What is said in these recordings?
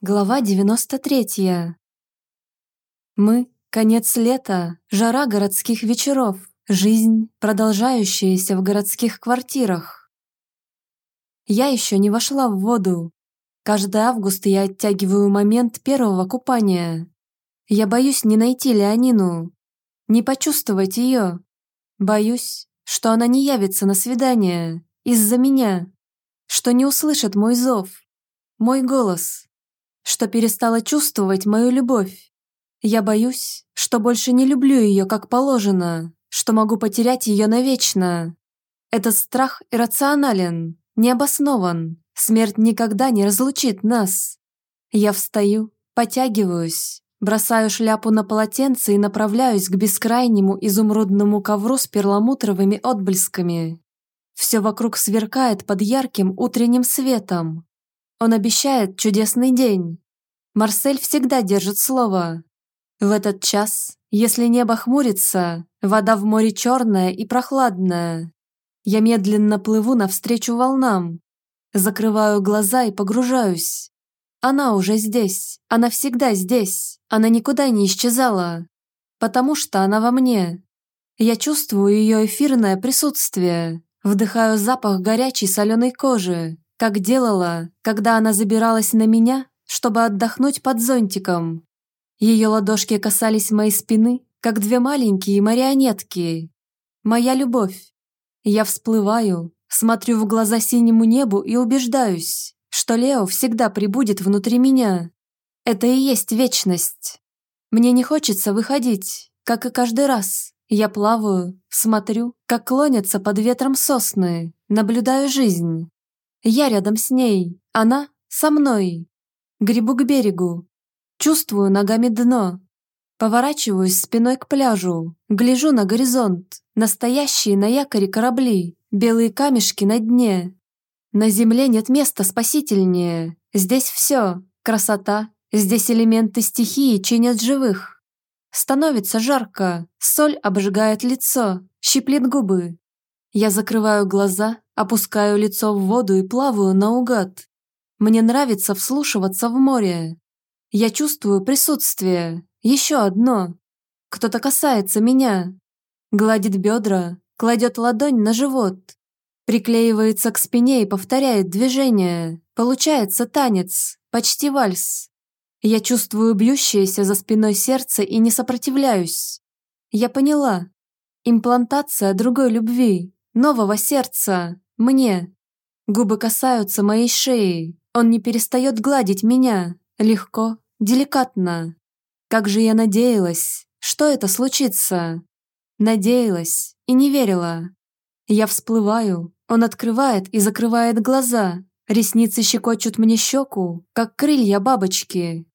Глава 93. Мы — конец лета, жара городских вечеров, жизнь, продолжающаяся в городских квартирах. Я еще не вошла в воду. Каждый август я оттягиваю момент первого купания. Я боюсь не найти Леонину, не почувствовать ее. Боюсь, что она не явится на свидание из-за меня, что не услышит мой зов, мой голос что перестала чувствовать мою любовь. Я боюсь, что больше не люблю ее как положено, что могу потерять ее навечно. Этот страх иррационален, необоснован. Смерть никогда не разлучит нас. Я встаю, потягиваюсь, бросаю шляпу на полотенце и направляюсь к бескрайнему изумрудному ковру с перламутровыми отблесками. Все вокруг сверкает под ярким утренним светом. Он обещает чудесный день. Марсель всегда держит слово. В этот час, если небо хмурится, вода в море черная и прохладная. Я медленно плыву навстречу волнам. Закрываю глаза и погружаюсь. Она уже здесь, она всегда здесь, она никуда не исчезала. Потому что она во мне. Я чувствую ее эфирное присутствие, вдыхаю запах горячей соленой кожи, как делала, когда она забиралась на меня, чтобы отдохнуть под зонтиком. Ее ладошки касались моей спины, как две маленькие марионетки. Моя любовь. Я всплываю, смотрю в глаза синему небу и убеждаюсь, что Лео всегда прибудет внутри меня. Это и есть вечность. Мне не хочется выходить, как и каждый раз. Я плаваю, смотрю, как клонятся под ветром сосны, наблюдаю жизнь. Я рядом с ней, она со мной. Грибу к берегу. Чувствую ногами дно. Поворачиваюсь спиной к пляжу, гляжу на горизонт. Настоящие на якоре корабли, белые камешки на дне. На земле нет места спасительнее. Здесь все, красота, здесь элементы стихии чинят живых. Становится жарко, соль обжигает лицо, щиплет губы. Я закрываю глаза, Опускаю лицо в воду и плаваю наугад. Мне нравится вслушиваться в море. Я чувствую присутствие. Еще одно. Кто-то касается меня. Гладит бедра, кладет ладонь на живот. Приклеивается к спине и повторяет движение. Получается танец, почти вальс. Я чувствую бьющееся за спиной сердце и не сопротивляюсь. Я поняла. Имплантация другой любви, нового сердца, мне. Губы касаются моей шеи. Он не перестает гладить меня. Легко, деликатно. Как же я надеялась, что это случится. Надеялась и не верила. Я всплываю, он открывает и закрывает глаза. Ресницы щекочут мне щеку, как крылья бабочки.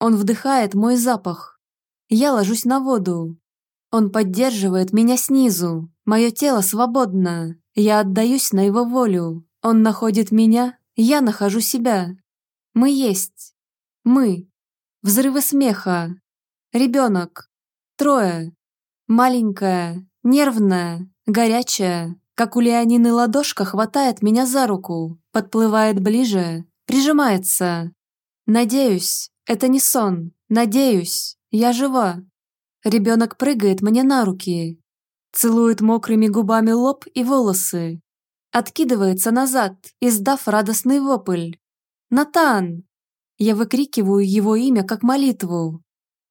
Он вдыхает мой запах. Я ложусь на воду. Он поддерживает меня снизу. Мое тело свободно. Я отдаюсь на его волю. Он находит меня, я нахожу себя. Мы есть. Мы. Взрывы смеха. Ребенок. Трое. Маленькая, нервная, горячая, как у Леонины ладошка хватает меня за руку, подплывает ближе, прижимается. Надеюсь, это не сон. Надеюсь, я жива. Ребенок прыгает мне на руки, целует мокрыми губами лоб и волосы, откидывается назад, издав радостный вопль. «Натан!» Я выкрикиваю его имя как молитву.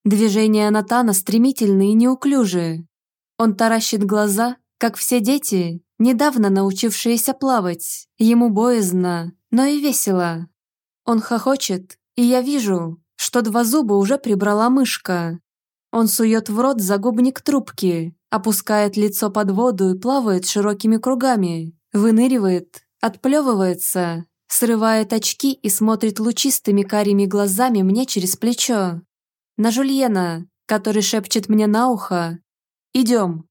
Движения Натана стремительные и неуклюжие. Он таращит глаза, как все дети, недавно научившиеся плавать. Ему боязно, но и весело. Он хохочет, и я вижу, что два зуба уже прибрала мышка. Он сует в рот загубник трубки, опускает лицо под воду и плавает широкими кругами, выныривает, отплевывается, срывает очки и смотрит лучистыми карими глазами мне через плечо. На Жульена, который шепчет мне на ухо «Идем».